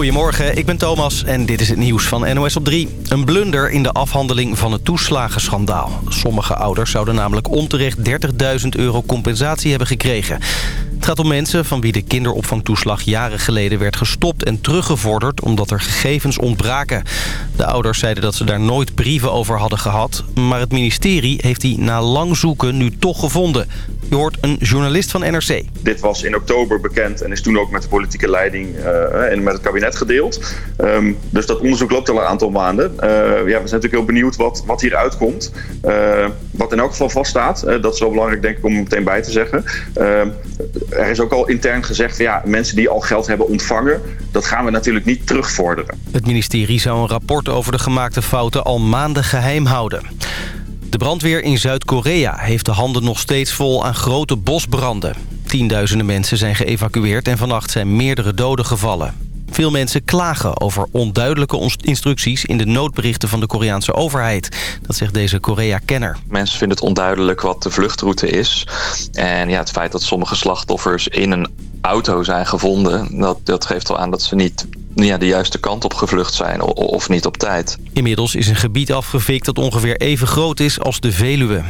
Goedemorgen, ik ben Thomas en dit is het nieuws van NOS op 3. Een blunder in de afhandeling van het toeslagenschandaal. Sommige ouders zouden namelijk onterecht 30.000 euro compensatie hebben gekregen. Het gaat om mensen van wie de kinderopvangtoeslag jaren geleden werd gestopt en teruggevorderd omdat er gegevens ontbraken. De ouders zeiden dat ze daar nooit brieven over hadden gehad, maar het ministerie heeft die na lang zoeken nu toch gevonden. Je hoort een journalist van NRC. Dit was in oktober bekend en is toen ook met de politieke leiding uh, en met het kabinet gedeeld. Um, dus dat onderzoek loopt al een aantal maanden. Uh, ja, we zijn natuurlijk heel benieuwd wat, wat hier uitkomt. Uh, wat in elk geval vaststaat, dat is wel belangrijk denk ik om meteen bij te zeggen. Er is ook al intern gezegd, ja, mensen die al geld hebben ontvangen, dat gaan we natuurlijk niet terugvorderen. Het ministerie zou een rapport over de gemaakte fouten al maanden geheim houden. De brandweer in Zuid-Korea heeft de handen nog steeds vol aan grote bosbranden. Tienduizenden mensen zijn geëvacueerd en vannacht zijn meerdere doden gevallen. Veel mensen klagen over onduidelijke instructies in de noodberichten van de Koreaanse overheid. Dat zegt deze Korea-kenner. Mensen vinden het onduidelijk wat de vluchtroute is. En ja, het feit dat sommige slachtoffers in een auto zijn gevonden... dat, dat geeft wel aan dat ze niet ja, de juiste kant op gevlucht zijn of niet op tijd. Inmiddels is een gebied afgevikt dat ongeveer even groot is als de Veluwe.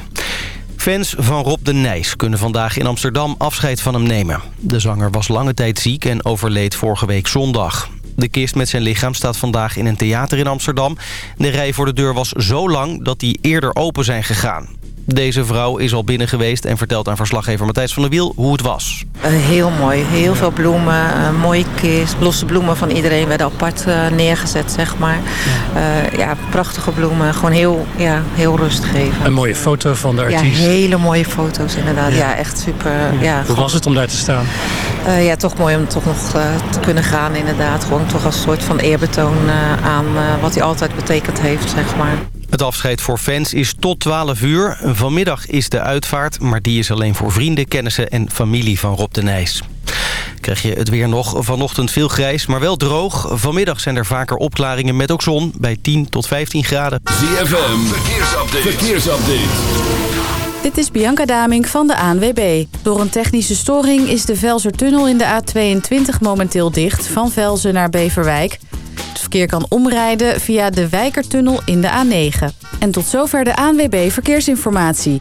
Fans van Rob de Nijs kunnen vandaag in Amsterdam afscheid van hem nemen. De zanger was lange tijd ziek en overleed vorige week zondag. De kist met zijn lichaam staat vandaag in een theater in Amsterdam. De rij voor de deur was zo lang dat die eerder open zijn gegaan. Deze vrouw is al binnen geweest en vertelt aan verslaggever Matthijs van der Wiel hoe het was. Uh, heel mooi. Heel veel bloemen, een mooie kist. Losse bloemen van iedereen werden apart uh, neergezet, zeg maar. Ja. Uh, ja, prachtige bloemen. Gewoon heel, ja, heel rustgevend. Een mooie foto van de artiest. Ja, hele mooie foto's inderdaad. Ja, ja echt super. Ja, hoe was het om daar te staan? ja, toch mooi om toch nog te kunnen gaan inderdaad. Gewoon toch als soort van eerbetoon aan wat hij altijd betekend heeft, zeg maar. Het afscheid voor fans is tot 12 uur. Vanmiddag is de uitvaart, maar die is alleen voor vrienden, kennissen en familie van Rob de Nijs. Krijg je het weer nog. Vanochtend veel grijs, maar wel droog. Vanmiddag zijn er vaker opklaringen met ook zon bij 10 tot 15 graden. ZFM, verkeersupdate. verkeersupdate. Dit is Bianca Daming van de ANWB. Door een technische storing is de Velsertunnel in de A22 momenteel dicht... van Velzen naar Beverwijk. Het verkeer kan omrijden via de Wijkertunnel in de A9. En tot zover de ANWB Verkeersinformatie.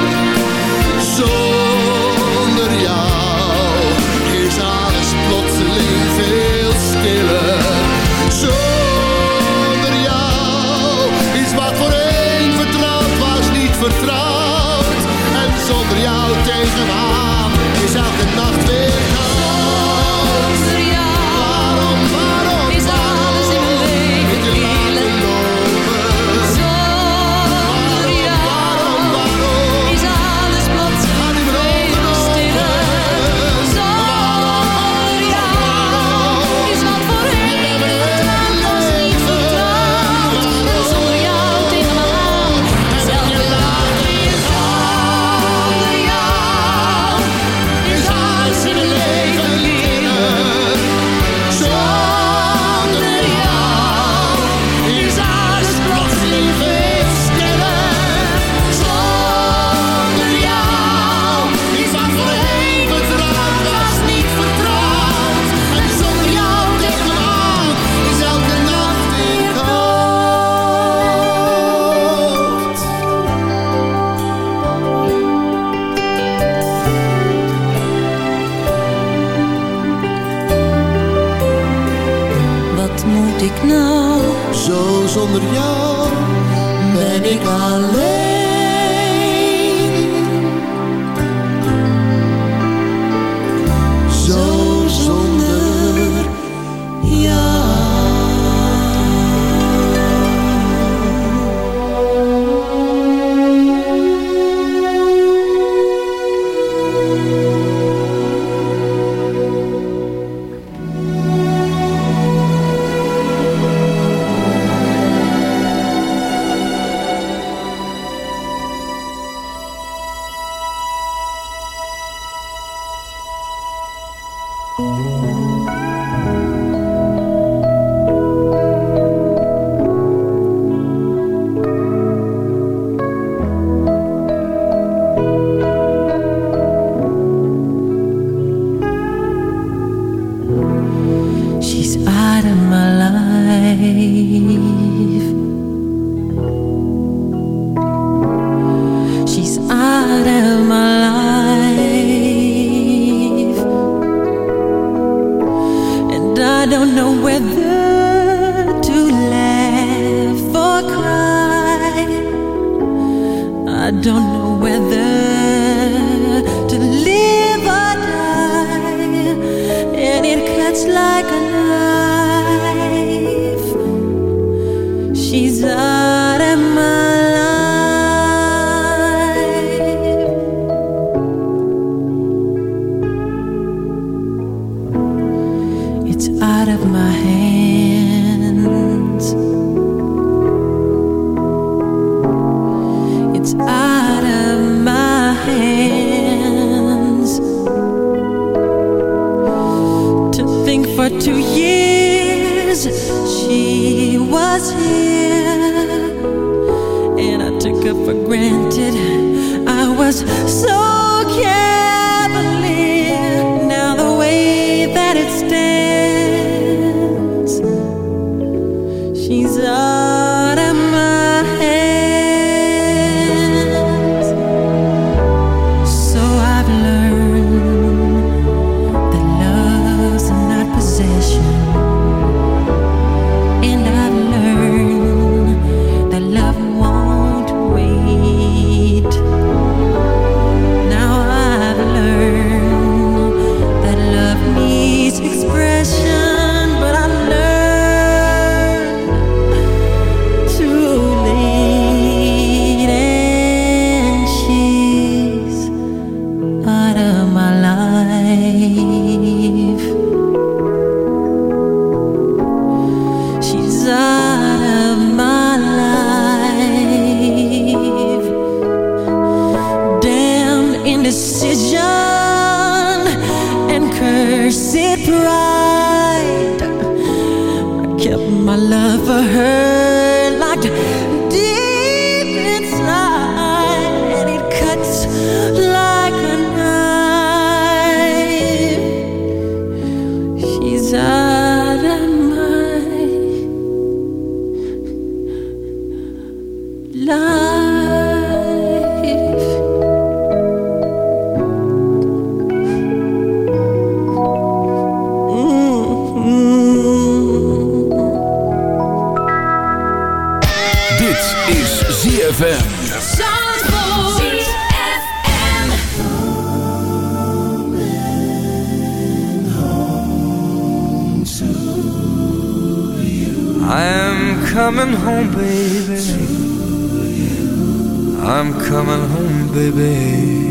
duizend aan is elke nacht weer gaan. ik nou? Zo zonder jou ben ik alleen. ZFM. I'm coming home, baby. I'm coming home, baby.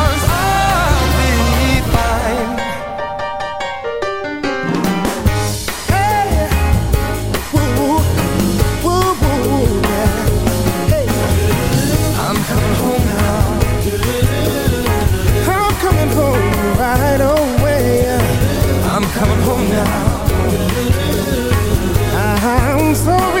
coming home now. Uh-huh, I'm sorry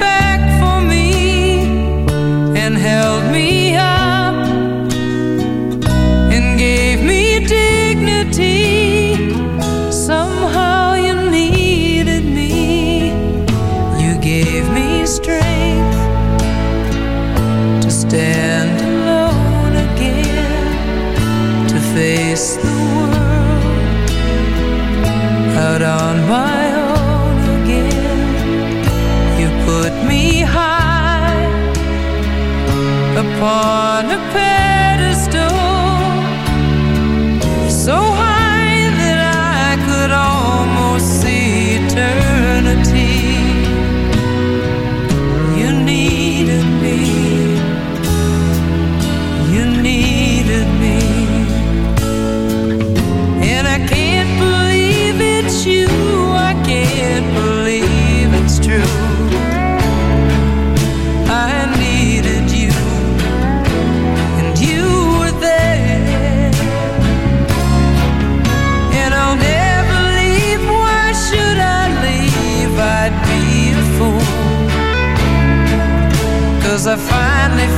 wanna pay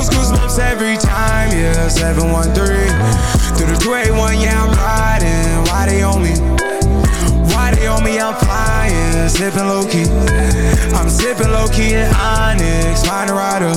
Those goosebumps every time, yeah. 713 through the 281, yeah, I'm riding. Why they on me? Why they on me? I'm flying, sipping low key. I'm sipping low key in Onyx, find a rider.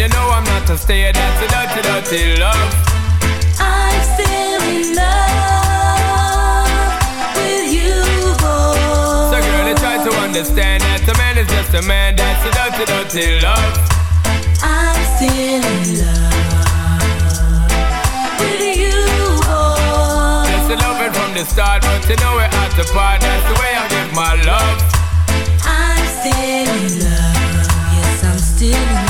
You know I'm not a stayer. That's a dirty, dirty love. I'm still in love with you, boy. So, girl, they try to understand that a man is just a man. That's a dirty, dirty love. I'm still in love with you, boy. It's the loving from the start, but you know we're at the part. That's the way I give my love. I'm still in love. Yes, I'm still in love.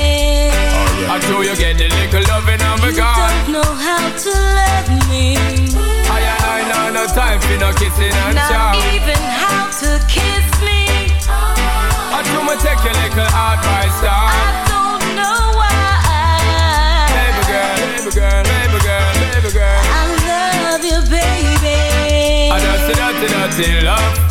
I know you get the little loving on me You don't know how to love me. I and I know no time for no kissing and Not chow. even how to kiss me. I do me take your little advice down. I don't know why. Baby girl, baby girl, baby girl, baby girl. I love you, baby. I dirty, dirty, dirty love.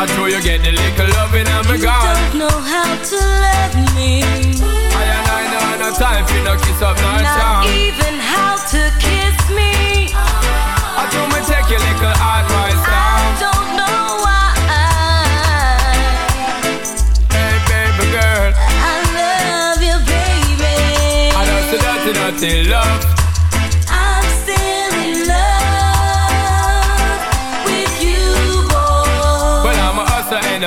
I know you get the little loving and me You don't know how to love me. I and I know no time for no kiss up, no Not charm. even how to kiss me. I do me take your little advice I don't know why. Hey, baby girl. I love you, baby. I know so dirty, dirty love.